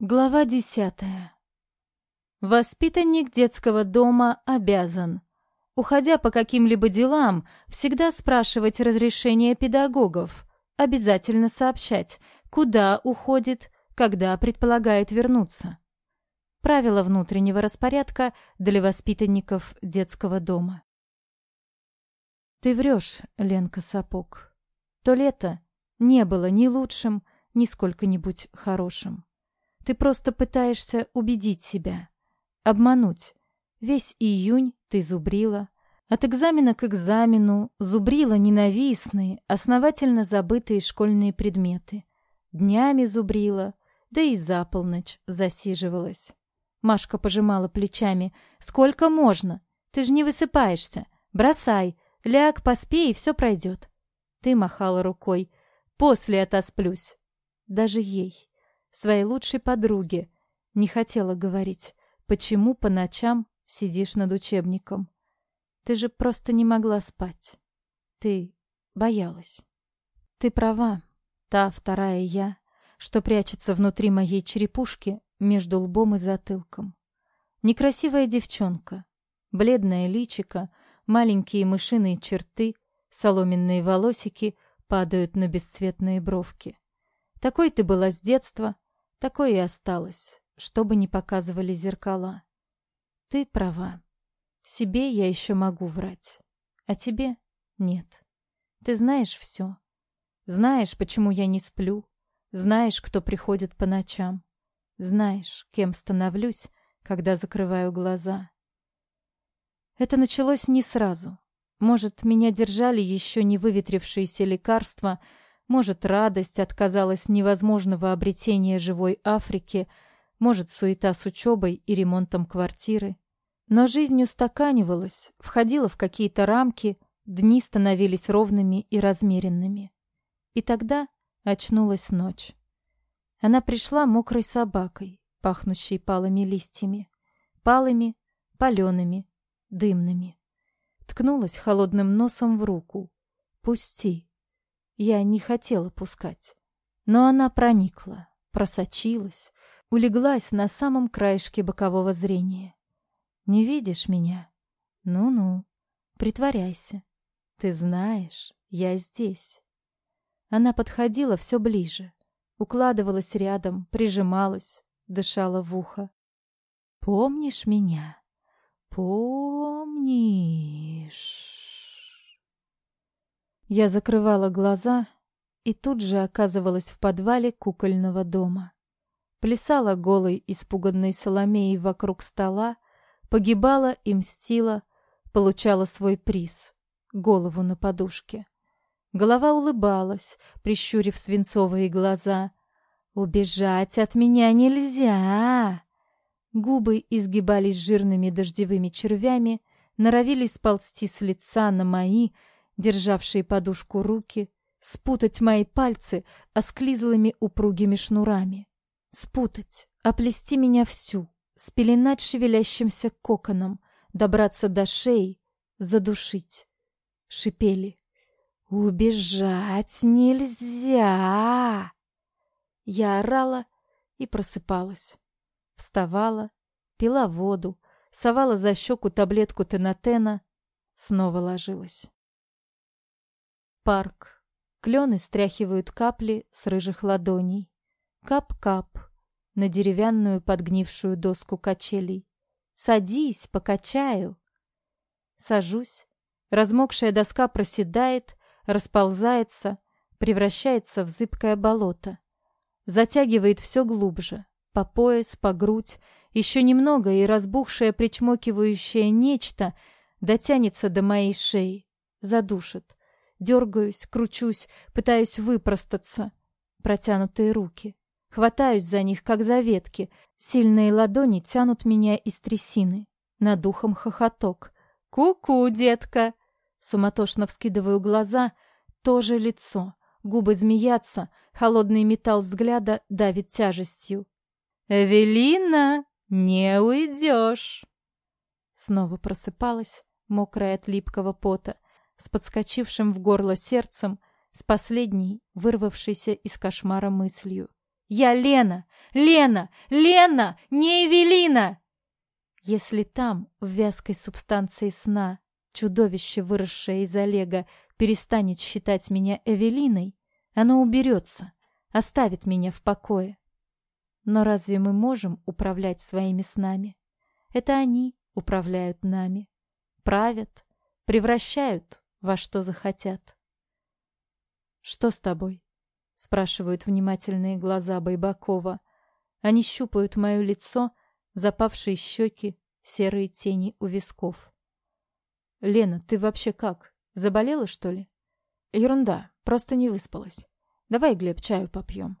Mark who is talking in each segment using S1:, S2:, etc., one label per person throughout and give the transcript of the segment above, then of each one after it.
S1: Глава десятая. Воспитанник детского дома обязан, уходя по каким-либо делам, всегда спрашивать разрешение педагогов, обязательно сообщать, куда уходит, когда предполагает вернуться. Правила внутреннего распорядка для воспитанников детского дома. Ты врешь, Ленка Сапог. То лето не было ни лучшим, ни сколько-нибудь хорошим. Ты просто пытаешься убедить себя, обмануть. Весь июнь ты зубрила. От экзамена к экзамену зубрила ненавистные, основательно забытые школьные предметы. Днями зубрила, да и за полночь засиживалась. Машка пожимала плечами. «Сколько можно? Ты же не высыпаешься. Бросай. Ляг, поспи, и все пройдет». Ты махала рукой. «После отосплюсь». Даже ей своей лучшей подруге. Не хотела говорить, почему по ночам сидишь над учебником. Ты же просто не могла спать. Ты боялась. Ты права. Та вторая я, что прячется внутри моей черепушки между лбом и затылком. Некрасивая девчонка. Бледное личико, маленькие мышиные черты, соломенные волосики падают на бесцветные бровки. Такой ты была с детства, такой и осталась, что бы ни показывали зеркала. Ты права. Себе я еще могу врать, а тебе нет. Ты знаешь все. Знаешь, почему я не сплю. Знаешь, кто приходит по ночам. Знаешь, кем становлюсь, когда закрываю глаза. Это началось не сразу. Может, меня держали еще не выветрившиеся лекарства — может, радость отказалась невозможного обретения живой Африки, может, суета с учебой и ремонтом квартиры. Но жизнь устаканивалась, входила в какие-то рамки, дни становились ровными и размеренными. И тогда очнулась ночь. Она пришла мокрой собакой, пахнущей палыми листьями. Палыми, палеными, дымными. Ткнулась холодным носом в руку. «Пусти!» Я не хотела пускать. Но она проникла, просочилась, улеглась на самом краешке бокового зрения. «Не видишь меня? Ну-ну, притворяйся. Ты знаешь, я здесь». Она подходила все ближе, укладывалась рядом, прижималась, дышала в ухо. «Помнишь меня? Помнишь?» Я закрывала глаза и тут же оказывалась в подвале кукольного дома. Плясала голой, испуганной Соломеей вокруг стола, погибала и мстила, получала свой приз — голову на подушке. Голова улыбалась, прищурив свинцовые глаза. «Убежать от меня нельзя!» Губы изгибались жирными дождевыми червями, норовили сползти с лица на мои, державшие подушку руки, спутать мои пальцы осклизлыми упругими шнурами. Спутать, оплести меня всю, спеленать шевелящимся коконом, добраться до шеи, задушить. Шипели. «Убежать нельзя!» Я орала и просыпалась. Вставала, пила воду, совала за щеку таблетку тенатена, снова ложилась. Парк. Клены стряхивают капли с рыжих ладоней. Кап-кап на деревянную подгнившую доску качелей. «Садись, покачаю!» Сажусь. Размокшая доска проседает, расползается, превращается в зыбкое болото. Затягивает все глубже, по пояс, по грудь. Еще немного, и разбухшее причмокивающее нечто дотянется до моей шеи, задушит. Дергаюсь, кручусь, пытаюсь выпростаться. Протянутые руки. Хватаюсь за них, как за ветки. Сильные ладони тянут меня из трясины. Над ухом хохоток. «Ку-ку, детка!» Суматошно вскидываю глаза. Тоже лицо. Губы змеятся. Холодный металл взгляда давит тяжестью. «Эвелина, не уйдешь!» Снова просыпалась, мокрая от липкого пота с подскочившим в горло сердцем, с последней, вырвавшейся из кошмара мыслью. «Я Лена! Лена! Лена! Не Эвелина!» Если там, в вязкой субстанции сна, чудовище, выросшее из Олега, перестанет считать меня Эвелиной, оно уберется, оставит меня в покое. Но разве мы можем управлять своими снами? Это они управляют нами, правят, превращают во что захотят. «Что с тобой?» — спрашивают внимательные глаза Байбакова. Они щупают мое лицо, запавшие щеки, серые тени у висков. «Лена, ты вообще как? Заболела, что ли?» «Ерунда, просто не выспалась. Давай, Глеб, чаю попьем».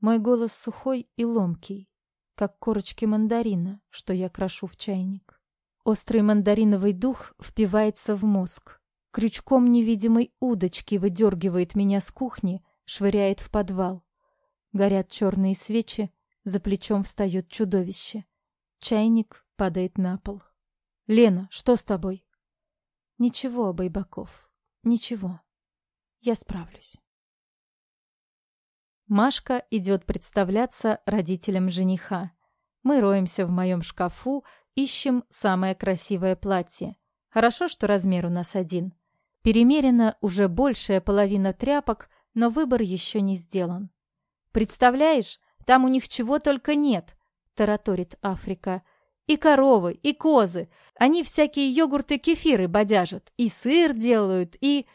S1: Мой голос сухой и ломкий, как корочки мандарина, что я крошу в чайник. Острый мандариновый дух впивается в мозг. Крючком невидимой удочки выдергивает меня с кухни, швыряет в подвал. Горят черные свечи, за плечом встает чудовище. Чайник падает на пол. «Лена, что с тобой?» «Ничего, Байбаков, ничего. Я справлюсь». Машка идет представляться родителям жениха. Мы роемся в моем шкафу, ищем самое красивое платье. Хорошо, что размер у нас один. Перемерена уже большая половина тряпок, но выбор еще не сделан. «Представляешь, там у них чего только нет», — тараторит Африка. «И коровы, и козы. Они всякие йогурты-кефиры бодяжат, и сыр делают, и...»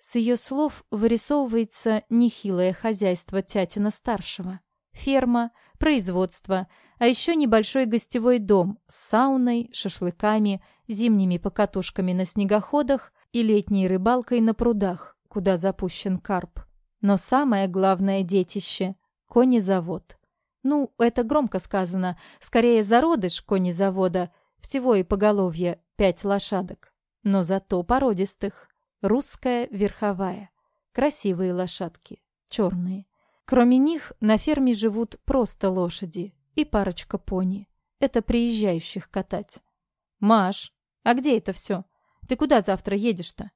S1: С ее слов вырисовывается нехилое хозяйство тятина-старшего. Ферма, производство, а еще небольшой гостевой дом с сауной, шашлыками, зимними покатушками на снегоходах и летней рыбалкой на прудах, куда запущен карп. Но самое главное детище — конезавод. Ну, это громко сказано, скорее зародыш конезавода, всего и поголовье пять лошадок, но зато породистых. Русская верховая. Красивые лошадки. Черные. Кроме них на ферме живут просто лошади и парочка пони. Это приезжающих катать. «Маш, а где это все? Ты куда завтра едешь-то?»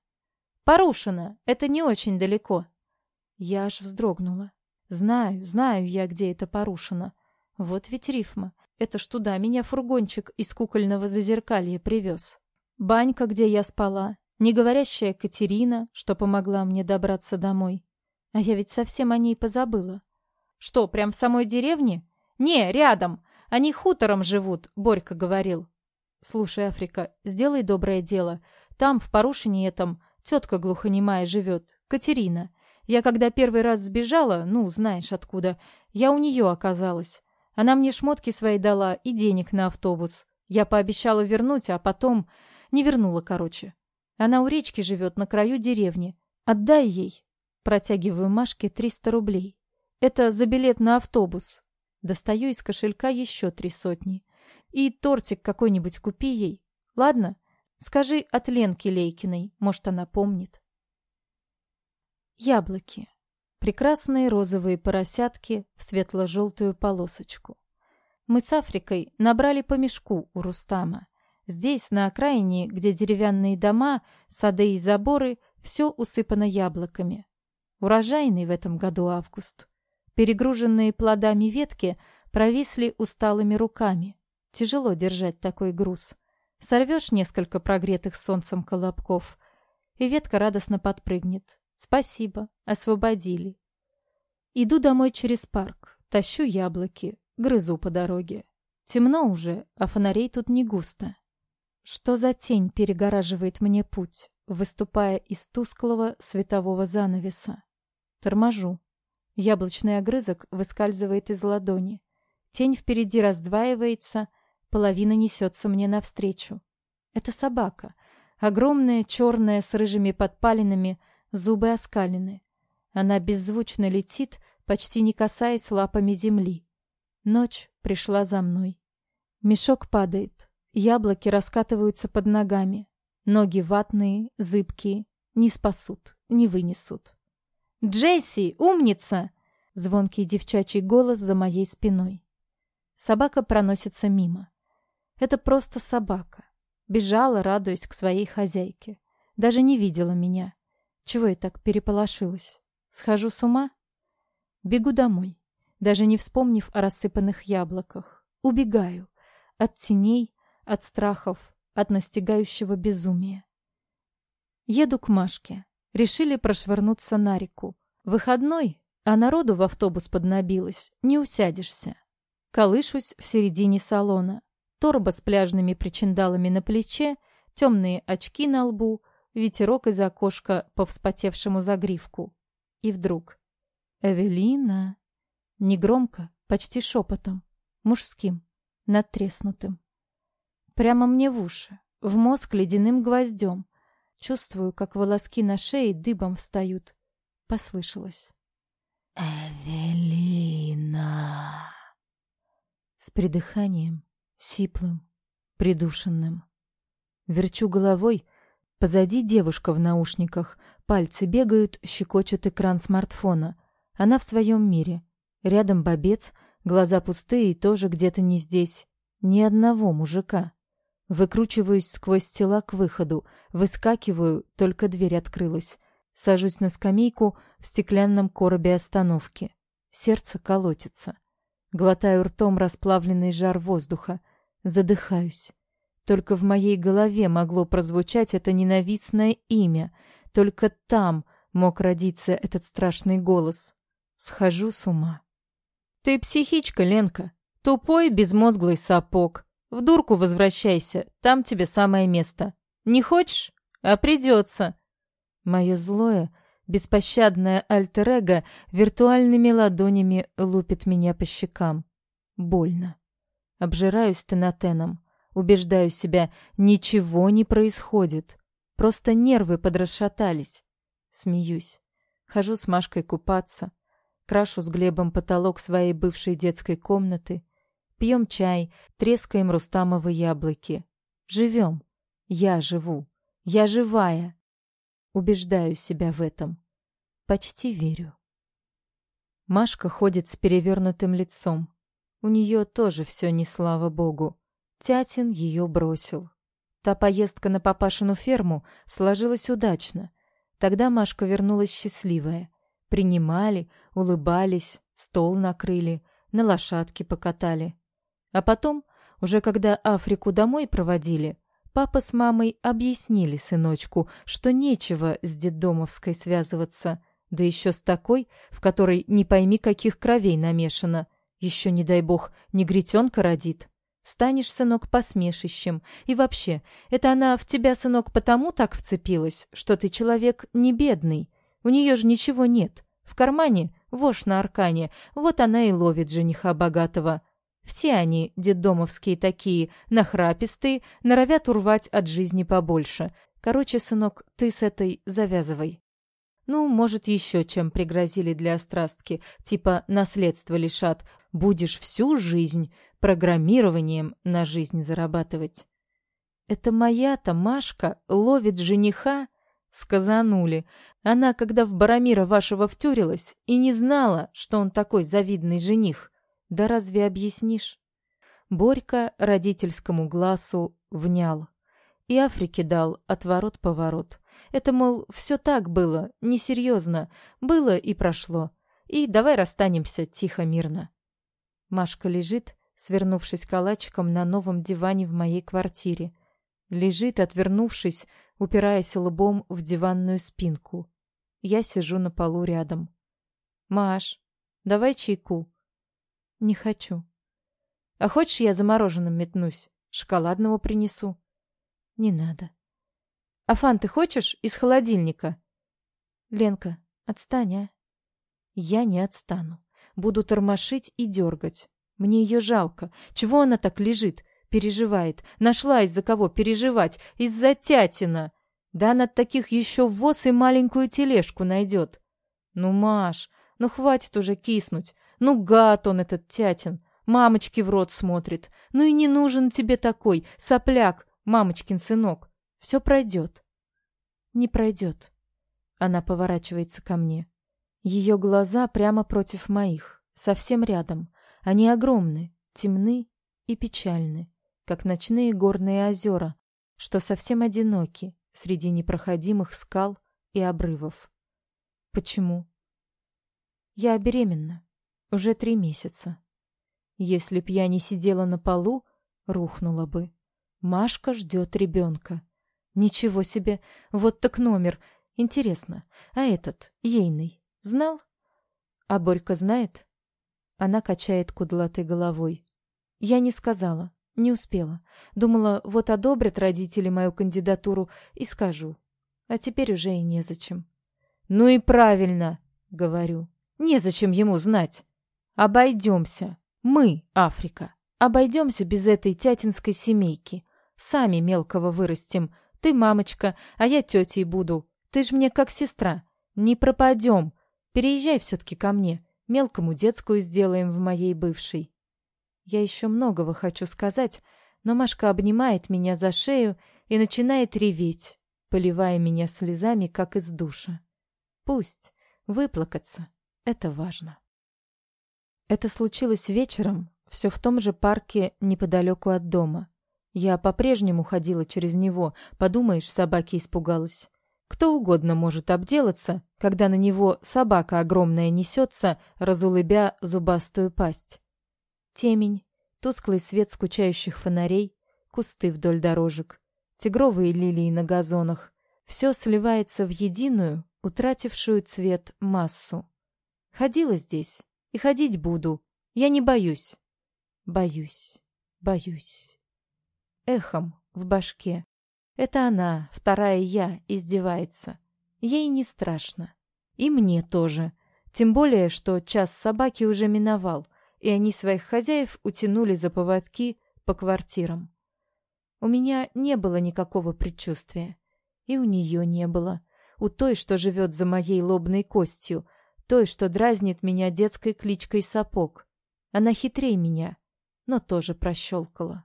S1: «Порушено. Это не очень далеко». Я аж вздрогнула. «Знаю, знаю я, где это порушено. Вот ведь рифма. Это ж туда меня фургончик из кукольного зазеркалья привез. Банька, где я спала, неговорящая Катерина, что помогла мне добраться домой. А я ведь совсем о ней позабыла. Что, прям в самой деревне? Не, рядом. Они хутором живут, Борька говорил. Слушай, Африка, сделай доброе дело. Там, в порушении этом, тетка глухонемая живет, Катерина. Я когда первый раз сбежала, ну, знаешь откуда, я у нее оказалась. Она мне шмотки свои дала и денег на автобус. Я пообещала вернуть, а потом... Не вернула, короче. Она у речки живет на краю деревни. Отдай ей. Протягиваю Машке 300 рублей. Это за билет на автобус. Достаю из кошелька еще три сотни. И тортик какой-нибудь купи ей. Ладно? Скажи от Ленки Лейкиной. Может, она помнит. Яблоки. Прекрасные розовые поросятки в светло-желтую полосочку. Мы с Африкой набрали по мешку у Рустама. Здесь, на окраине, где деревянные дома, сады и заборы, все усыпано яблоками. Урожайный в этом году август. Перегруженные плодами ветки провисли усталыми руками. Тяжело держать такой груз. Сорвешь несколько прогретых солнцем колобков, и ветка радостно подпрыгнет. Спасибо, освободили. Иду домой через парк, тащу яблоки, грызу по дороге. Темно уже, а фонарей тут не густо. Что за тень перегораживает мне путь, выступая из тусклого светового занавеса? Торможу. Яблочный огрызок выскальзывает из ладони. Тень впереди раздваивается, половина несется мне навстречу. Это собака. Огромная, черная, с рыжими подпалинами, зубы оскалены. Она беззвучно летит, почти не касаясь лапами земли. Ночь пришла за мной. Мешок падает. Яблоки раскатываются под ногами. Ноги ватные, зыбкие. Не спасут, не вынесут. «Джесси, умница!» Звонкий девчачий голос за моей спиной. Собака проносится мимо. Это просто собака. Бежала, радуясь к своей хозяйке. Даже не видела меня. Чего я так переполошилась? Схожу с ума? Бегу домой. даже не вспомнив о рассыпанных яблоках. Убегаю. От теней, от страхов, от настигающего безумия. Еду к Машке. Решили прошвырнуться на реку. Выходной, а народу в автобус поднабилось, не усядешься. Колышусь в середине салона. Торба с пляжными причиндалами на плече, темные очки на лбу, ветерок из окошка по вспотевшему загривку. И вдруг... «Эвелина!» Негромко, почти шепотом, мужским, надтреснутым. Прямо мне в уши, в мозг ледяным гвоздем. Чувствую, как волоски на шее дыбом встают. Послышалось. «Эвелина!» С придыханием, сиплым, придушенным. Верчу головой, позади девушка в наушниках, пальцы бегают, щекочут экран смартфона. Она в своем мире. Рядом бобец, глаза пустые и тоже где-то не здесь. Ни одного мужика. Выкручиваюсь сквозь тела к выходу, выскакиваю, только дверь открылась. Сажусь на скамейку в стеклянном коробе остановки. Сердце колотится. Глотаю ртом расплавленный жар воздуха. Задыхаюсь. Только в моей голове могло прозвучать это ненавистное имя. Только там мог родиться этот страшный голос. Схожу с ума. «Ты психичка, Ленка. Тупой безмозглый сапог. В дурку возвращайся, там тебе самое место. Не хочешь? А придется. Мое злое, беспощадное альтер-эго виртуальными ладонями лупит меня по щекам. Больно. Обжираюсь тенатеном. Убеждаю себя, ничего не происходит. Просто нервы подрасшатались. Смеюсь. Хожу с Машкой купаться. Крашу с Глебом потолок своей бывшей детской комнаты. Пьем чай, трескаем рустамовые яблоки. Живем. Я живу. Я живая. Убеждаю себя в этом. Почти верю. Машка ходит с перевернутым лицом. У нее тоже все не слава богу. Тятин ее бросил. Та поездка на папашину ферму сложилась удачно. Тогда Машка вернулась счастливая. Принимали, улыбались, стол накрыли, на лошадке покатали. А потом, уже когда Африку домой проводили, папа с мамой объяснили сыночку, что нечего с детдомовской связываться, да еще с такой, в которой не пойми каких кровей намешано. Еще, не дай бог, негритенка родит. Станешь, сынок, посмешищем. И вообще, это она в тебя, сынок, потому так вцепилась, что ты человек не бедный. У нее же ничего нет. В кармане вошь на аркане, вот она и ловит жениха богатого. Все они, детдомовские такие, нахрапистые, норовят урвать от жизни побольше. Короче, сынок, ты с этой завязывай. Ну, может, еще чем пригрозили для острастки, типа наследство лишат. Будешь всю жизнь программированием на жизнь зарабатывать. Это моя-то Машка ловит жениха? Сказанули. Она, когда в Барамира вашего втюрилась, и не знала, что он такой завидный жених. Да разве объяснишь? Борька родительскому глазу внял. И Африке дал отворот-поворот. Это, мол, все так было, несерьезно. Было и прошло. И давай расстанемся тихо-мирно. Машка лежит, свернувшись калачиком на новом диване в моей квартире. Лежит, отвернувшись, упираясь лбом в диванную спинку. Я сижу на полу рядом. «Маш, давай чайку», не хочу. А хочешь, я замороженным метнусь? Шоколадного принесу. Не надо. А фан ты хочешь из холодильника? Ленка, отстань, а? Я не отстану. Буду тормошить и дергать. Мне ее жалко. Чего она так лежит? Переживает. Нашла из-за кого переживать. Из-за тятина. Да она таких еще в воз и маленькую тележку найдет. Ну, Маш, ну хватит уже киснуть. Ну, гад он этот тятин. Мамочки в рот смотрит. Ну и не нужен тебе такой, сопляк, мамочкин сынок. Все пройдет. Не пройдет. Она поворачивается ко мне. Ее глаза прямо против моих, совсем рядом. Они огромны, темны и печальны, как ночные горные озера, что совсем одиноки среди непроходимых скал и обрывов. Почему? Я беременна. Уже три месяца. Если б я не сидела на полу, рухнула бы. Машка ждет ребенка. Ничего себе, вот так номер. Интересно, а этот, ейный, знал? А Борька знает? Она качает кудлатой головой. Я не сказала, не успела. Думала, вот одобрят родители мою кандидатуру и скажу. А теперь уже и незачем. Ну и правильно, говорю. Незачем ему знать. Обойдемся. Мы, Африка. Обойдемся без этой тятинской семейки. Сами мелкого вырастим. Ты мамочка, а я тетей буду. Ты ж мне как сестра. Не пропадем. Переезжай все-таки ко мне. Мелкому детскую сделаем в моей бывшей. Я еще многого хочу сказать, но Машка обнимает меня за шею и начинает реветь, поливая меня слезами, как из душа. Пусть. Выплакаться. Это важно. Это случилось вечером, все в том же парке неподалеку от дома. Я по-прежнему ходила через него, подумаешь, собаки испугалась. Кто угодно может обделаться, когда на него собака огромная несется, разулыбя зубастую пасть. Темень, тусклый свет скучающих фонарей, кусты вдоль дорожек, тигровые лилии на газонах. Все сливается в единую, утратившую цвет массу. Ходила здесь ходить буду. Я не боюсь. Боюсь, боюсь. Эхом в башке. Это она, вторая я, издевается. Ей не страшно. И мне тоже. Тем более, что час собаки уже миновал — и они своих хозяев утянули за поводки по квартирам. У меня не было никакого предчувствия. И у нее не было. У той, что живет за моей лобной костью, той, что дразнит меня детской кличкой Сапог. Она хитрее меня, но тоже прощелкала.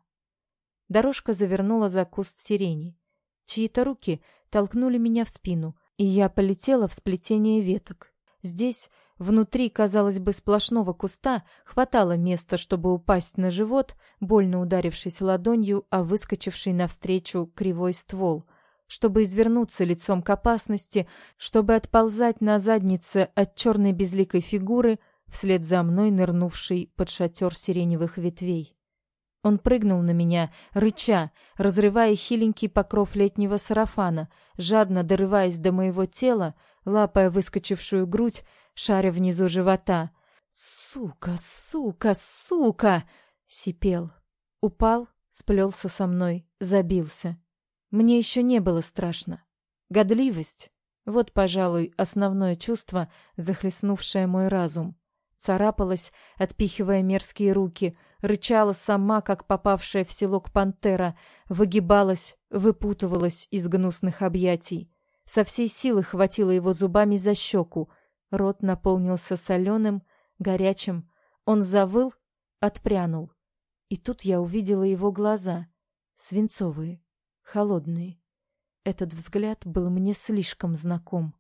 S1: Дорожка завернула за куст сирени. Чьи-то руки толкнули меня в спину, и я полетела в сплетение веток. Здесь Внутри, казалось бы, сплошного куста хватало места, чтобы упасть на живот, больно ударившись ладонью о выскочивший навстречу кривой ствол, чтобы извернуться лицом к опасности, чтобы отползать на заднице от черной безликой фигуры, вслед за мной нырнувшей под шатер сиреневых ветвей. Он прыгнул на меня, рыча, разрывая хиленький покров летнего сарафана, жадно дорываясь до моего тела, лапая выскочившую грудь, шаря внизу живота. «Сука, сука, сука!» — сипел. Упал, сплелся со мной, забился. Мне еще не было страшно. Годливость — вот, пожалуй, основное чувство, захлестнувшее мой разум. Царапалась, отпихивая мерзкие руки, рычала сама, как попавшая в селок пантера, выгибалась, выпутывалась из гнусных объятий. Со всей силы хватила его зубами за щеку — Рот наполнился соленым, горячим. Он завыл, отпрянул. И тут я увидела его глаза. Свинцовые, холодные. Этот взгляд был мне слишком знаком.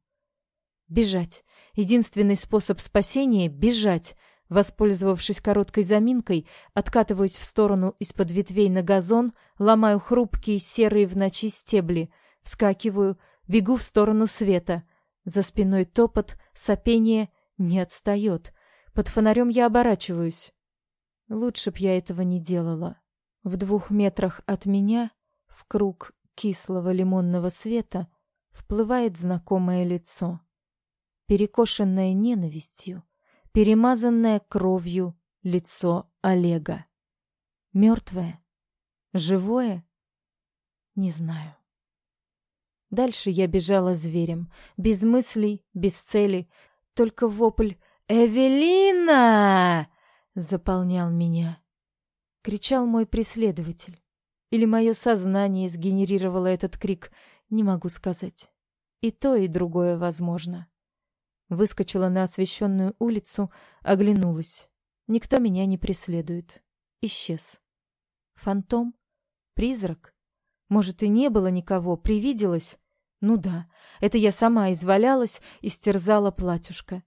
S1: Бежать. Единственный способ спасения — бежать. Воспользовавшись короткой заминкой, откатываюсь в сторону из-под ветвей на газон, ломаю хрупкие серые в ночи стебли, вскакиваю, бегу в сторону света — за спиной топот, сопение не отстает. Под фонарем я оборачиваюсь. Лучше б я этого не делала. В двух метрах от меня, в круг кислого лимонного света, вплывает знакомое лицо. Перекошенное ненавистью, перемазанное кровью лицо Олега. Мертвое? Живое? Не знаю. Дальше я бежала зверем, без мыслей, без цели, только вопль «Эвелина!» заполнял меня. Кричал мой преследователь. Или мое сознание сгенерировало этот крик, не могу сказать. И то, и другое возможно. Выскочила на освещенную улицу, оглянулась. Никто меня не преследует. Исчез. Фантом? Призрак? Может, и не было никого, привиделось? Ну да, это я сама извалялась и стерзала платьюшко.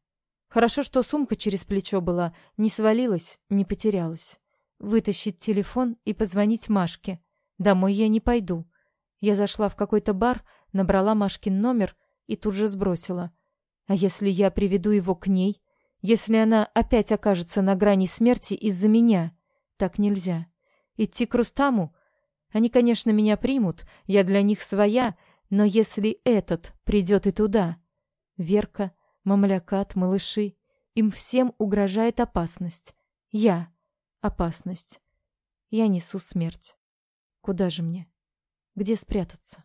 S1: Хорошо, что сумка через плечо была, не свалилась, не потерялась. Вытащить телефон и позвонить Машке. Домой я не пойду. Я зашла в какой-то бар, набрала Машкин номер и тут же сбросила. А если я приведу его к ней? Если она опять окажется на грани смерти из-за меня, так нельзя. Идти к Рустаму? Они, конечно, меня примут, я для них своя, но если этот придет и туда... Верка, мамлякат, малыши, им всем угрожает опасность. Я — опасность. Я несу смерть. Куда же мне? Где спрятаться?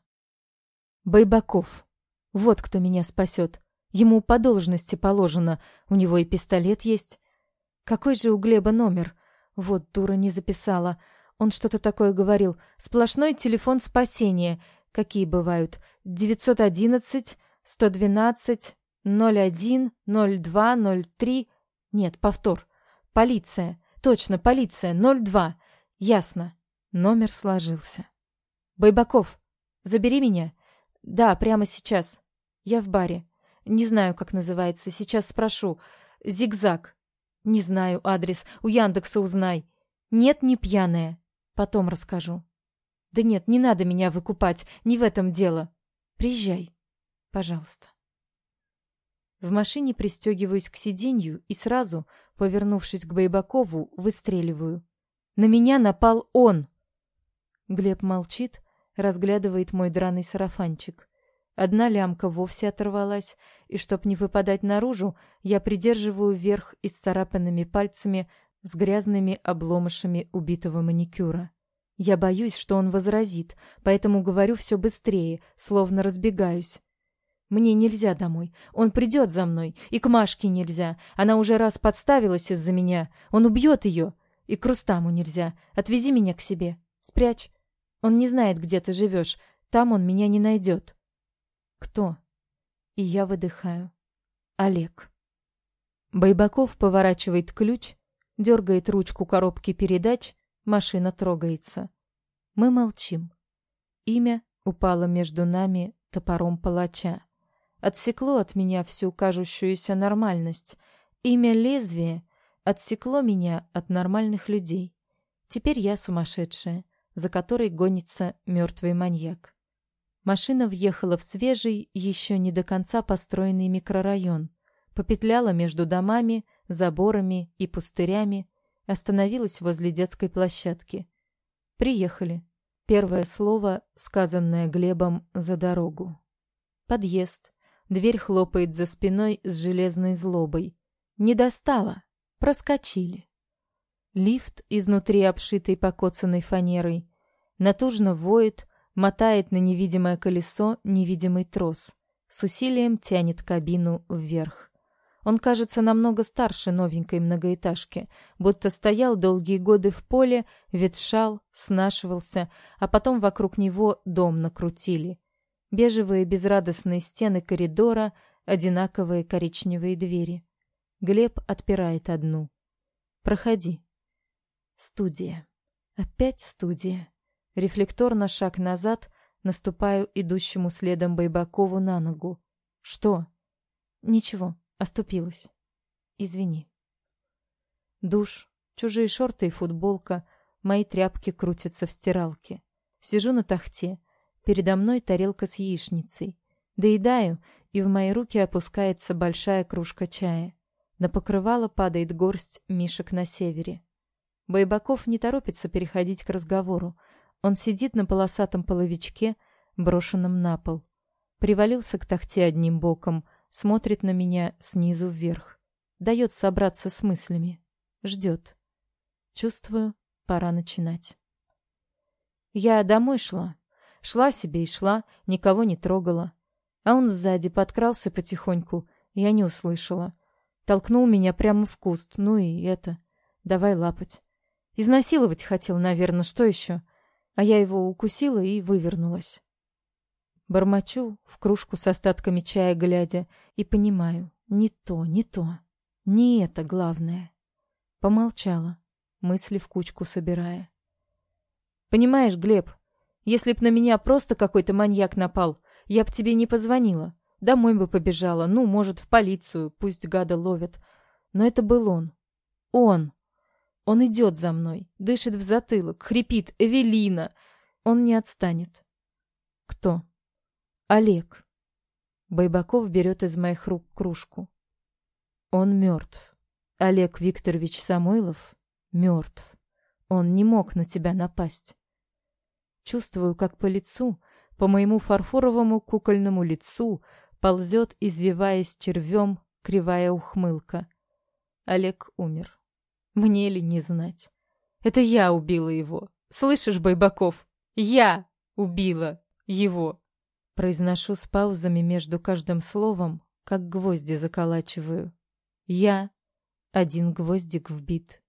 S1: Байбаков. Вот кто меня спасет. Ему по должности положено. У него и пистолет есть. Какой же у Глеба номер? Вот дура не записала. Он что-то такое говорил. Сплошной телефон спасения. Какие бывают? 911, 112, 01, 02, 03. Нет, повтор. Полиция. Точно, полиция. 02. Ясно. Номер сложился. Байбаков, забери меня. Да, прямо сейчас. Я в баре. Не знаю, как называется. Сейчас спрошу. Зигзаг. Не знаю адрес. У Яндекса узнай. Нет, не пьяная. Потом расскажу. Да нет, не надо меня выкупать. Не в этом дело. Приезжай. Пожалуйста. В машине пристегиваюсь к сиденью и сразу, повернувшись к Байбакову, выстреливаю. На меня напал он. Глеб молчит, разглядывает мой драный сарафанчик. Одна лямка вовсе оторвалась, и чтоб не выпадать наружу, я придерживаю вверх исцарапанными пальцами с грязными обломышами убитого маникюра. Я боюсь, что он возразит, поэтому говорю все быстрее, словно разбегаюсь. Мне нельзя домой. Он придет за мной. И к Машке нельзя. Она уже раз подставилась из-за меня. Он убьет ее. И к Рустаму нельзя. Отвези меня к себе. Спрячь. Он не знает, где ты живешь. Там он меня не найдет. Кто? И я выдыхаю. Олег. Байбаков поворачивает ключ, дергает ручку коробки передач, машина трогается. Мы молчим. Имя упало между нами топором палача отсекло от меня всю кажущуюся нормальность. Имя лезвие отсекло меня от нормальных людей. Теперь я сумасшедшая, за которой гонится мертвый маньяк. Машина въехала в свежий, еще не до конца построенный микрорайон, попетляла между домами, заборами и пустырями, остановилась возле детской площадки. Приехали. Первое слово, сказанное Глебом за дорогу. Подъезд. Дверь хлопает за спиной с железной злобой. Не достала. Проскочили. Лифт, изнутри обшитый покоцанной фанерой, натужно воет, мотает на невидимое колесо невидимый трос. С усилием тянет кабину вверх. Он кажется намного старше новенькой многоэтажки, будто стоял долгие годы в поле, ветшал, снашивался, а потом вокруг него дом накрутили. Бежевые безрадостные стены коридора, одинаковые коричневые двери. Глеб отпирает одну. «Проходи». Студия. Опять студия. Рефлектор на шаг назад, наступаю идущему следом Байбакову на ногу. «Что?» «Ничего, оступилась. Извини». Душ, чужие шорты и футболка, мои тряпки крутятся в стиралке. Сижу на тахте, Передо мной тарелка с яичницей. Доедаю, и в мои руки опускается большая кружка чая. На покрывало падает горсть мишек на севере. Байбаков не торопится переходить к разговору. Он сидит на полосатом половичке, брошенном на пол. Привалился к тахте одним боком, смотрит на меня снизу вверх. Дает собраться с мыслями. Ждет. Чувствую, пора начинать. Я домой шла. Шла себе и шла, никого не трогала. А он сзади подкрался потихоньку, я не услышала. Толкнул меня прямо в куст, ну и это. Давай лапать. Изнасиловать хотел, наверное, что еще? А я его укусила и вывернулась. Бормочу, в кружку с остатками чая глядя, и понимаю, не то, не то. Не это главное. Помолчала, мысли в кучку собирая. Понимаешь, Глеб, если б на меня просто какой-то маньяк напал, я б тебе не позвонила. Домой бы побежала, ну, может, в полицию, пусть гада ловят. Но это был он. Он. Он идет за мной, дышит в затылок, хрипит «Эвелина!» Он не отстанет. Кто? Олег. Байбаков берет из моих рук кружку. Он мертв. Олег Викторович Самойлов мертв. Он не мог на тебя напасть. Чувствую, как по лицу, по моему фарфоровому кукольному лицу, ползет, извиваясь червем, кривая ухмылка. Олег умер. Мне ли не знать? Это я убила его. Слышишь, Байбаков? Я убила его. Произношу с паузами между каждым словом, как гвозди заколачиваю. Я. Один гвоздик вбит.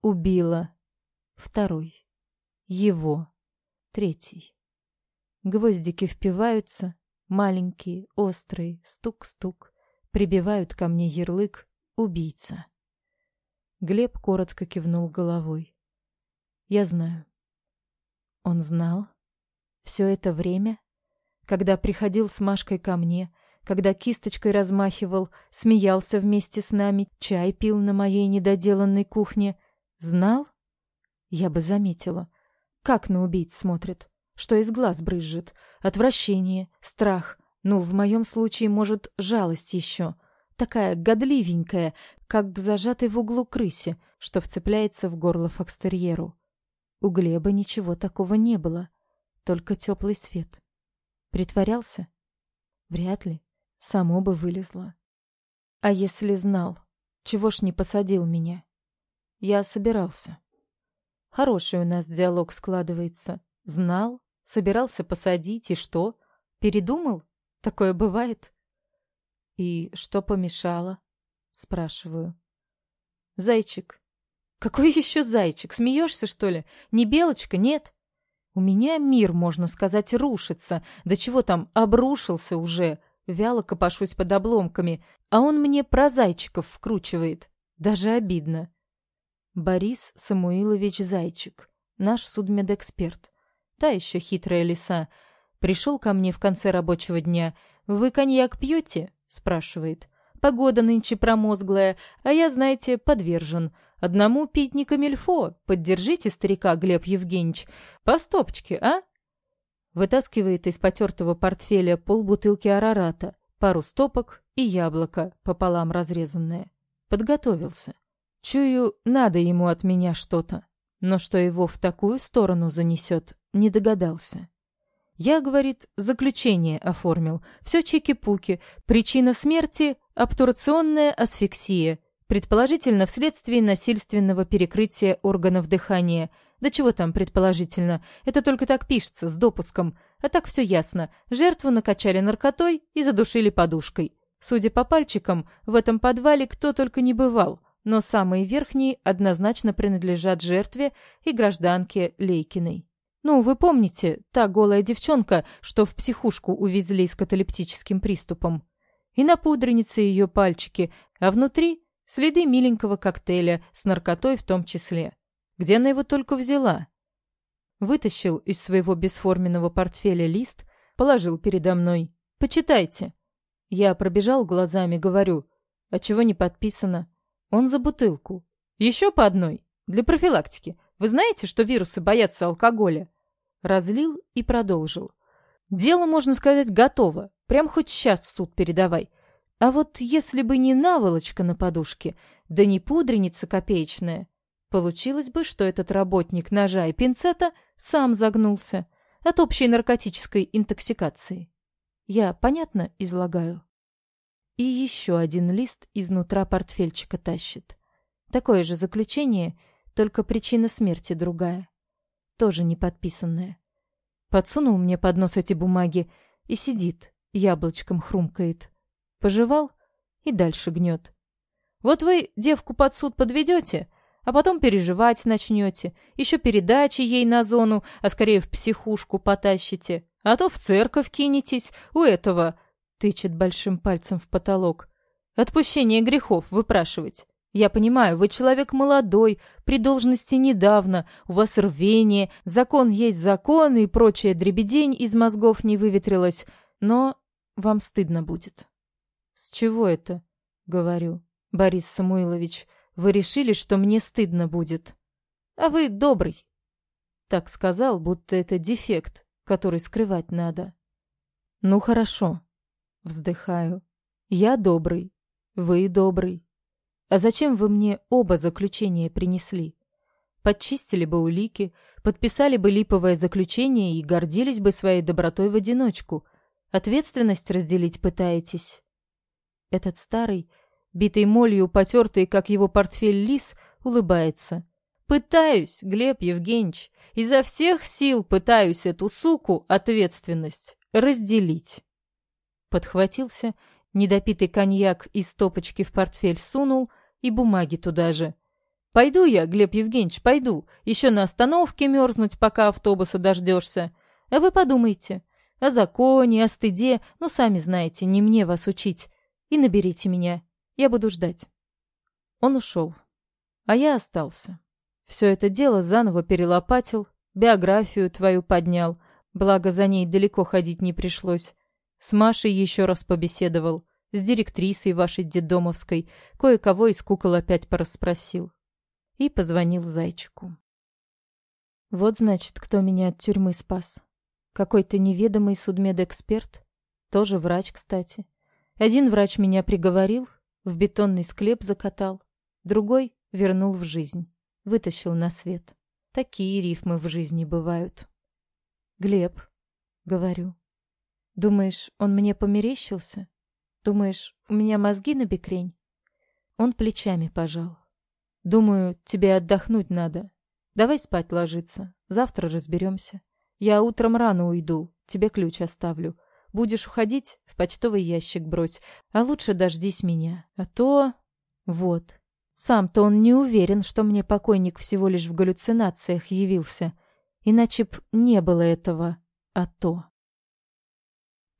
S1: Убила. Второй. Его. Третий. Гвоздики впиваются, маленькие, острые, стук-стук, прибивают ко мне ярлык «убийца». Глеб коротко кивнул головой. Я знаю. Он знал. Все это время, когда приходил с Машкой ко мне, когда кисточкой размахивал, смеялся вместе с нами, чай пил на моей недоделанной кухне, знал? Я бы заметила. Как на убийц смотрят, что из глаз брызжет, отвращение, страх, ну, в моем случае, может, жалость еще — такая годливенькая, как к зажатой в углу крысе, что вцепляется в горло фокстерьеру. У Глеба ничего такого не было, только теплый свет. Притворялся? Вряд ли. Само бы вылезло. А если знал, чего ж не посадил меня? Я собирался. Хороший у нас диалог складывается. Знал, собирался посадить, и что? Передумал? Такое бывает? «И что помешало?» — спрашиваю. «Зайчик». «Какой еще зайчик? Смеешься, что ли? Не белочка, нет?» «У меня мир, можно сказать, рушится. Да чего там, обрушился уже. Вяло копошусь под обломками, а он мне про зайчиков вкручивает. Даже обидно». Борис Самуилович Зайчик, наш судмедэксперт. Та еще хитрая лиса. Пришел ко мне в конце рабочего дня. «Вы коньяк пьете?» Спрашивает. Погода нынче промозглая, а я, знаете, подвержен. Одному пить не камильфо. Поддержите старика, Глеб Евгеньевич. По стопочке, а? Вытаскивает из потертого портфеля полбутылки арарата, пару стопок и яблоко, пополам разрезанное. Подготовился. Чую, надо ему от меня что-то. Но что его в такую сторону занесет, не догадался. Я, говорит, заключение оформил. Все чики-пуки. Причина смерти – обтурационная асфиксия. Предположительно, вследствие насильственного перекрытия органов дыхания. Да чего там предположительно? Это только так пишется, с допуском. А так все ясно. Жертву накачали наркотой и задушили подушкой. Судя по пальчикам, в этом подвале кто только не бывал. Но самые верхние однозначно принадлежат жертве и гражданке Лейкиной. Ну, вы помните, та голая девчонка, что в психушку увезли с каталептическим приступом. И на пудренице ее пальчики, а внутри следы миленького коктейля с наркотой в том числе. Где она его только взяла? Вытащил из своего бесформенного портфеля лист, положил передо мной. «Почитайте». Я пробежал глазами, говорю, а чего не подписано? Он за бутылку. Еще по одной, для профилактики. Вы знаете, что вирусы боятся алкоголя?» Разлил и продолжил. «Дело, можно сказать, готово. Прям хоть сейчас в суд передавай. А вот если бы не наволочка на подушке, да не пудреница копеечная, получилось бы, что этот работник ножа и пинцета сам загнулся от общей наркотической интоксикации. Я понятно излагаю?» И еще один лист изнутра портфельчика тащит. Такое же заключение — только причина смерти другая. Тоже не подписанная. Подсунул мне под нос эти бумаги и сидит, яблочком хрумкает. Пожевал и дальше гнет. Вот вы девку под суд подведете, а потом переживать начнете, еще передачи ей на зону, а скорее в психушку потащите, а то в церковь кинетесь у этого, тычет большим пальцем в потолок, отпущение грехов выпрашивать. Я понимаю, вы человек молодой, при должности недавно, у вас рвение, закон есть закон и прочая дребедень из мозгов не выветрилась, но вам стыдно будет. С чего это? Говорю. Борис Самуилович, вы решили, что мне стыдно будет. А вы добрый. Так сказал, будто это дефект, который скрывать надо. Ну хорошо. Вздыхаю. Я добрый. Вы добрый. А зачем вы мне оба заключения принесли? Подчистили бы улики, подписали бы липовое заключение и гордились бы своей добротой в одиночку. Ответственность разделить пытаетесь. Этот старый, битый молью, потертый, как его портфель лис, улыбается. Пытаюсь, Глеб Евгеньевич, изо всех сил пытаюсь эту суку ответственность разделить. Подхватился, недопитый коньяк из стопочки в портфель сунул и бумаги туда же. Пойду я, Глеб Евгеньевич, пойду. Еще на остановке мерзнуть, пока автобуса дождешься. А вы подумайте. О законе, о стыде. Ну, сами знаете, не мне вас учить. И наберите меня. Я буду ждать. Он ушел. А я остался. Все это дело заново перелопатил, биографию твою поднял, благо за ней далеко ходить не пришлось. С Машей еще раз побеседовал, с директрисой вашей детдомовской, кое-кого из кукол опять порасспросил. И позвонил зайчику. Вот, значит, кто меня от тюрьмы спас. Какой-то неведомый судмедэксперт, тоже врач, кстати. Один врач меня приговорил, в бетонный склеп закатал, другой вернул в жизнь вытащил на свет. Такие рифмы в жизни бывают. «Глеб», — говорю, — «думаешь, он мне померещился? Думаешь, у меня мозги на бекрень?» Он плечами пожал. «Думаю, тебе отдохнуть надо. Давай спать ложиться. Завтра разберемся. Я утром рано уйду, тебе ключ оставлю. Будешь уходить, в почтовый ящик брось, а лучше дождись меня. А то... Вот, сам-то он не уверен, что мне покойник всего лишь в галлюцинациях явился. Иначе б не было этого «а то».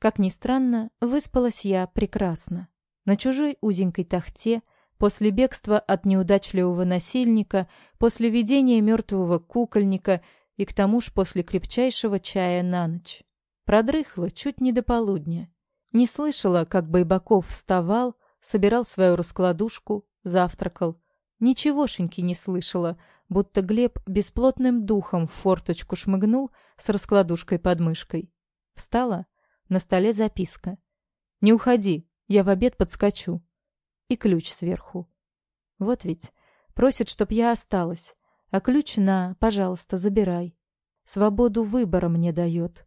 S1: Как ни странно, выспалась я прекрасно. На чужой узенькой тахте, после бегства от неудачливого насильника, после видения мертвого кукольника и к тому ж после крепчайшего чая на ночь. Продрыхла чуть не до полудня. Не слышала, как Байбаков вставал, собирал свою раскладушку, завтракал. Ничегошеньки не слышала, будто Глеб бесплотным духом в форточку шмыгнул с раскладушкой под мышкой. Встала. На столе записка. «Не уходи, я в обед подскочу». И ключ сверху. Вот ведь. Просит, чтоб я осталась. А ключ на, пожалуйста, забирай. Свободу выбора мне дает.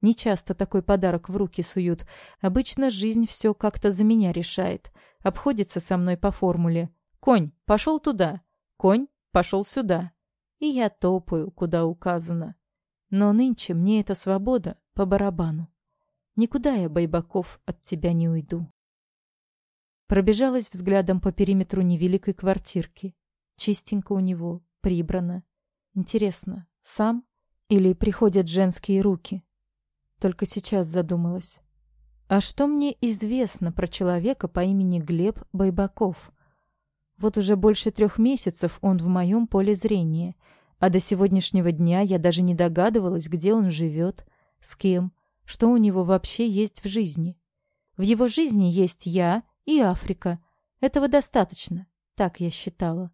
S1: Не часто такой подарок в руки суют. Обычно жизнь все как-то за меня решает. Обходится со мной по формуле. Конь пошел туда, конь пошел сюда. И я топаю, куда указано. Но нынче мне эта свобода по барабану. Никуда я, Байбаков, от тебя не уйду. Пробежалась взглядом по периметру невеликой квартирки. Чистенько у него, прибрано. Интересно, сам или приходят женские руки? Только сейчас задумалась. А что мне известно про человека по имени Глеб Байбаков? Вот уже больше трех месяцев он в моем поле зрения, а до сегодняшнего дня я даже не догадывалась, где он живет, с кем, что у него вообще есть в жизни. В его жизни есть я и Африка. Этого достаточно, так я считала.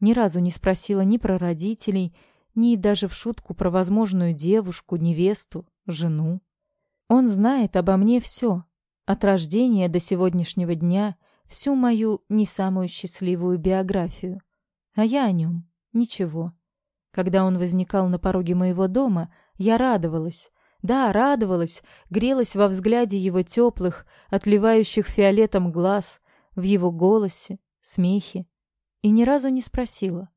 S1: Ни разу не спросила ни про родителей, ни даже в шутку про возможную девушку, невесту, жену. Он знает обо мне все, от рождения до сегодняшнего дня, всю мою не самую счастливую биографию. А я о нем ничего. Когда он возникал на пороге моего дома, я радовалась. Да, радовалась, грелась во взгляде его теплых, отливающих фиолетом глаз, в его голосе, смехе. И ни разу не спросила.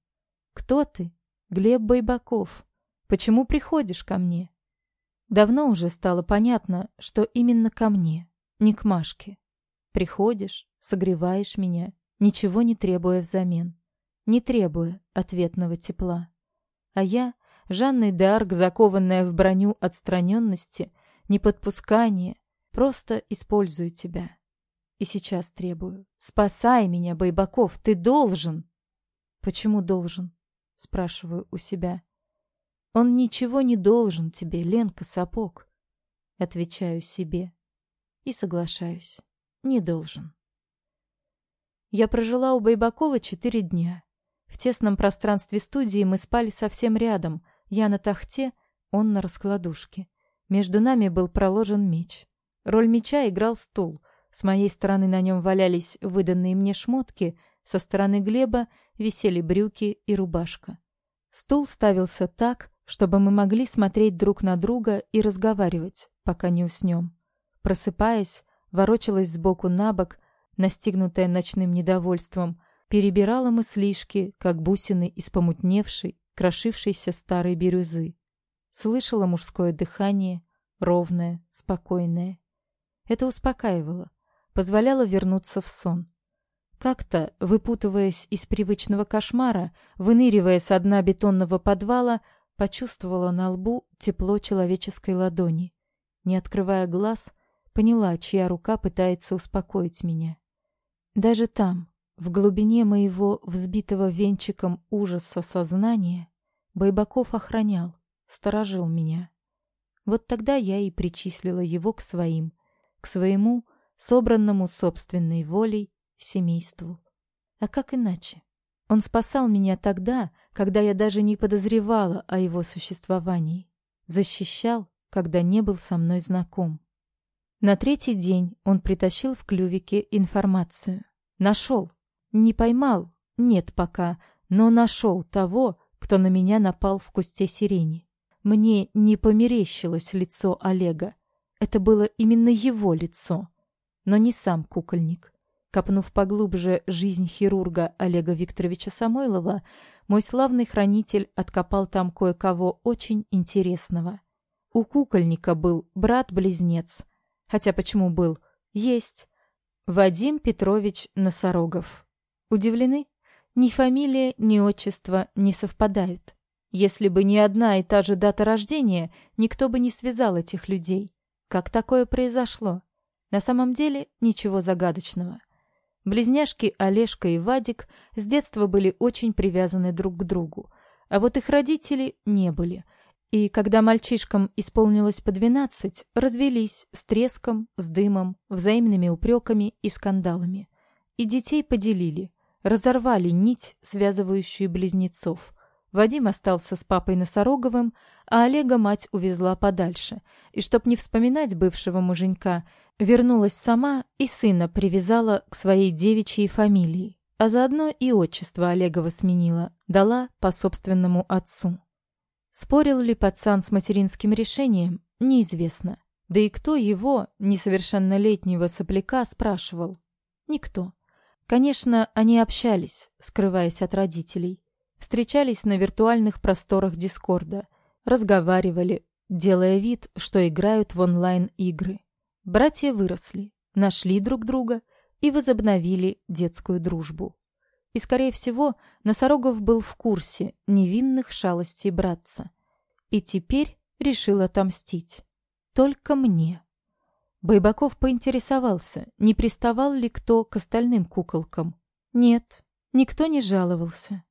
S1: «Кто ты, Глеб Байбаков? Почему приходишь ко мне?» Давно уже стало понятно, что именно ко мне, не к Машке. Приходишь, согреваешь меня, ничего не требуя взамен, не требуя ответного тепла. А я, Жанна Д'Арк, закованная в броню отстраненности, неподпускания, просто использую тебя. И сейчас требую. Спасай меня, Байбаков, ты должен. Почему должен? Спрашиваю у себя. Он ничего не должен тебе, Ленка Сапог. Отвечаю себе и соглашаюсь. Не должен. Я прожила у Байбакова четыре дня. В тесном пространстве студии мы спали совсем рядом. Я на тахте, он на раскладушке. Между нами был проложен меч. Роль меча играл стул. С моей стороны на нем валялись выданные мне шмотки, Со стороны Глеба висели брюки и рубашка. Стул ставился так, чтобы мы могли смотреть друг на друга и разговаривать, пока не уснем. Просыпаясь, ворочалась сбоку на бок, настигнутая ночным недовольством, перебирала мыслишки, как бусины из помутневшей, крошившейся старой бирюзы. Слышала мужское дыхание, ровное, спокойное. Это успокаивало, позволяло вернуться в сон. Как-то, выпутываясь из привычного кошмара, выныривая со дна бетонного подвала, почувствовала на лбу тепло человеческой ладони. Не открывая глаз, поняла, чья рука пытается успокоить меня. Даже там, в глубине моего взбитого венчиком ужаса сознания, Байбаков охранял, сторожил меня. Вот тогда я и причислила его к своим, к своему, собранному собственной волей, семейству. А как иначе? Он спасал меня тогда, когда я даже не подозревала о его существовании. Защищал, когда не был со мной знаком. На третий день он притащил в клювике информацию. Нашел. Не поймал, нет пока, но нашел того, кто на меня напал в кусте сирени. Мне не померещилось лицо Олега. Это было именно его лицо, но не сам кукольник. Копнув поглубже жизнь хирурга Олега Викторовича Самойлова, мой славный хранитель откопал там кое-кого очень интересного. У кукольника был брат-близнец. Хотя почему был? Есть. Вадим Петрович Носорогов. Удивлены? Ни фамилия, ни отчество не совпадают. Если бы не одна и та же дата рождения, никто бы не связал этих людей. Как такое произошло? На самом деле ничего загадочного. Близняшки Олежка и Вадик с детства были очень привязаны друг к другу, а вот их родители не были. И когда мальчишкам исполнилось по двенадцать, развелись с треском, с дымом, взаимными упреками и скандалами. И детей поделили, разорвали нить, связывающую близнецов – Вадим остался с папой Носороговым, а Олега мать увезла подальше. И чтоб не вспоминать бывшего муженька, вернулась сама и сына привязала к своей девичьей фамилии, а заодно и отчество Олегова сменила, дала по собственному отцу. Спорил ли пацан с материнским решением, неизвестно. Да и кто его, несовершеннолетнего сопляка, спрашивал? Никто. Конечно, они общались, скрываясь от родителей встречались на виртуальных просторах Дискорда, разговаривали, делая вид, что играют в онлайн-игры. Братья выросли, нашли друг друга и возобновили детскую дружбу. И, скорее всего, Носорогов был в курсе невинных шалостей братца. И теперь решил отомстить. Только мне. Байбаков поинтересовался, не приставал ли кто к остальным куколкам. Нет, никто не жаловался.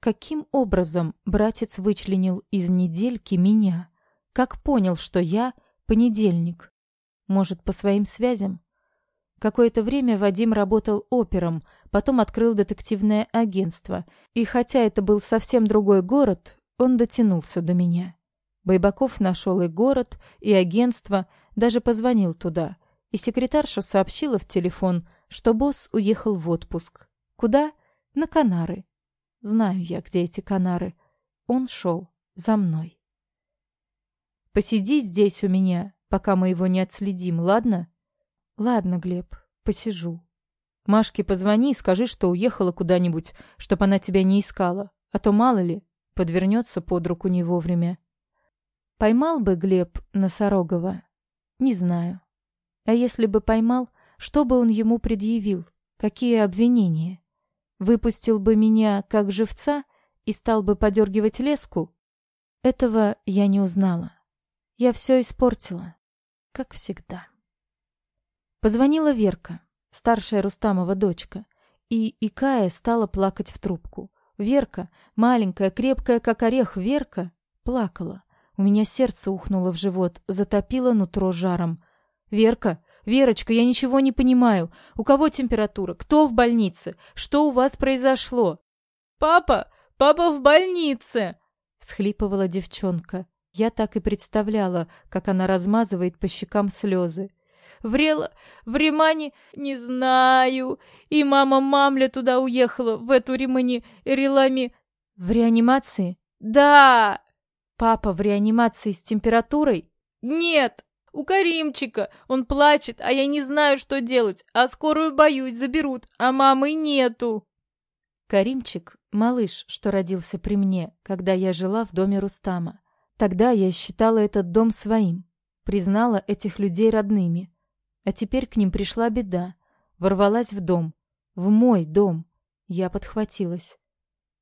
S1: Каким образом братец вычленил из недельки меня? Как понял, что я понедельник? Может, по своим связям? Какое-то время Вадим работал опером, потом открыл детективное агентство. И хотя это был совсем другой город, он дотянулся до меня. Байбаков нашел и город, и агентство, даже позвонил туда. И секретарша сообщила в телефон, что босс уехал в отпуск. Куда? На Канары. Знаю я, где эти канары. Он шел за мной. Посиди здесь у меня, пока мы его не отследим, ладно? Ладно, Глеб, посижу. Машке позвони и скажи, что уехала куда-нибудь, чтоб она тебя не искала. А то, мало ли, подвернется под руку не вовремя. Поймал бы Глеб Носорогова? Не знаю. А если бы поймал, что бы он ему предъявил? Какие обвинения? Выпустил бы меня как живца и стал бы подергивать леску? Этого я не узнала. Я все испортила, как всегда. Позвонила Верка, старшая Рустамова дочка, и Икая стала плакать в трубку. Верка, маленькая, крепкая, как орех Верка, плакала. У меня сердце ухнуло в живот, затопило нутро жаром. «Верка, «Верочка, я ничего не понимаю. У кого температура? Кто в больнице? Что у вас произошло?» «Папа! Папа в больнице!» — всхлипывала девчонка. Я так и представляла, как она размазывает по щекам слезы. В Рел... в Римане? Не знаю. И мама Мамля туда уехала, в эту Римани... Релами... В реанимации? Да. Папа в реанимации с температурой? Нет. У Каримчика. Он плачет, а я не знаю, что делать. А скорую боюсь, заберут, а мамы нету. Каримчик — малыш, что родился при мне, когда я жила в доме Рустама. Тогда я считала этот дом своим, признала этих людей родными. А теперь к ним пришла беда. Ворвалась в дом. В мой дом. Я подхватилась.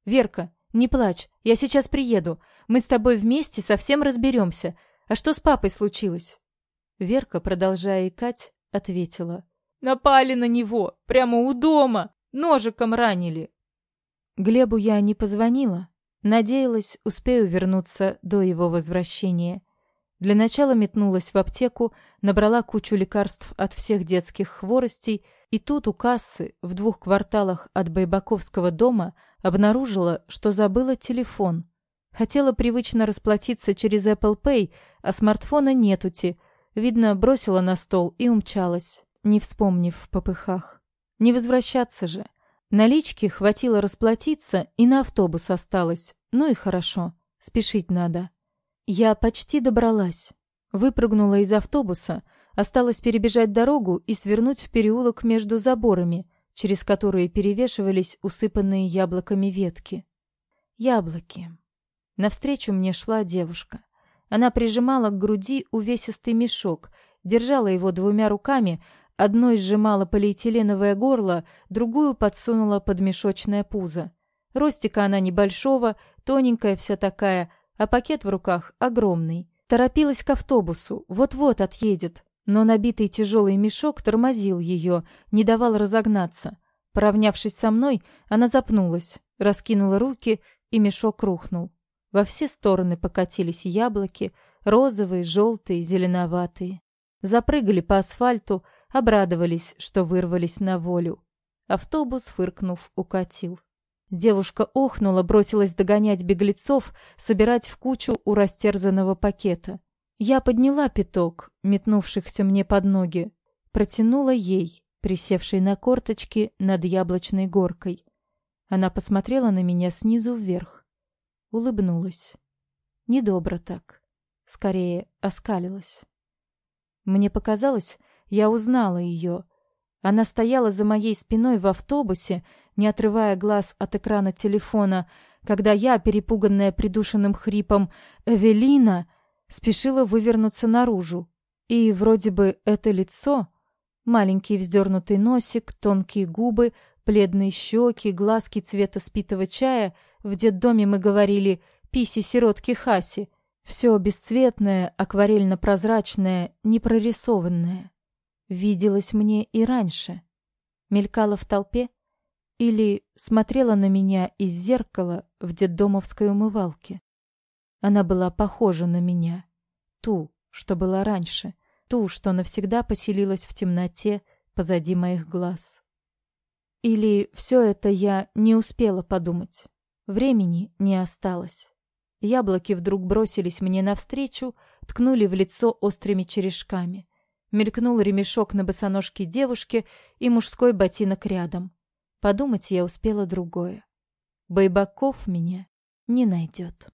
S1: «Верка, не плачь, я сейчас приеду. Мы с тобой вместе совсем разберемся. А что с папой случилось?» Верка, продолжая икать, ответила. «Напали на него, прямо у дома, ножиком ранили». Глебу я не позвонила. Надеялась, успею вернуться до его возвращения. Для начала метнулась в аптеку, набрала кучу лекарств от всех детских хворостей, и тут у кассы, в двух кварталах от Байбаковского дома, обнаружила, что забыла телефон. Хотела привычно расплатиться через Apple Pay, а смартфона нетути — Видно, бросила на стол и умчалась, не вспомнив в попыхах. Не возвращаться же. Налички хватило расплатиться, и на автобус осталось. Ну и хорошо, спешить надо. Я почти добралась. Выпрыгнула из автобуса, осталось перебежать дорогу и свернуть в переулок между заборами, через которые перевешивались усыпанные яблоками ветки. Яблоки. Навстречу мне шла девушка. Она прижимала к груди увесистый мешок, держала его двумя руками, одной сжимала полиэтиленовое горло, другую подсунула под мешочное пузо. Ростика она небольшого, тоненькая вся такая, а пакет в руках огромный. Торопилась к автобусу, вот-вот отъедет, но набитый тяжелый мешок тормозил ее, не давал разогнаться. Поравнявшись со мной, она запнулась, раскинула руки, и мешок рухнул. Во все стороны покатились яблоки, розовые, желтые, зеленоватые. Запрыгали по асфальту, обрадовались, что вырвались на волю. Автобус, фыркнув, укатил. Девушка охнула, бросилась догонять беглецов, собирать в кучу у растерзанного пакета. Я подняла пяток, метнувшихся мне под ноги, протянула ей, присевшей на корточки над яблочной горкой. Она посмотрела на меня снизу вверх улыбнулась. Недобро так. Скорее, оскалилась. Мне показалось, я узнала ее. Она стояла за моей спиной в автобусе, не отрывая глаз от экрана телефона, когда я, перепуганная придушенным хрипом «Эвелина», спешила вывернуться наружу. И вроде бы это лицо, маленький вздернутый носик, тонкие губы, бледные щеки, глазки цвета спитого чая — в детдоме мы говорили «писи-сиротки Хаси». Все бесцветное, акварельно-прозрачное, непрорисованное. Виделось мне и раньше. Мелькала в толпе или смотрела на меня из зеркала в детдомовской умывалке. Она была похожа на меня. Ту, что была раньше. Ту, что навсегда поселилась в темноте позади моих глаз. Или все это я не успела подумать. Времени не осталось. Яблоки вдруг бросились мне навстречу, ткнули в лицо острыми черешками. Мелькнул ремешок на босоножке девушки и мужской ботинок рядом. Подумать я успела другое. Байбаков меня не найдет.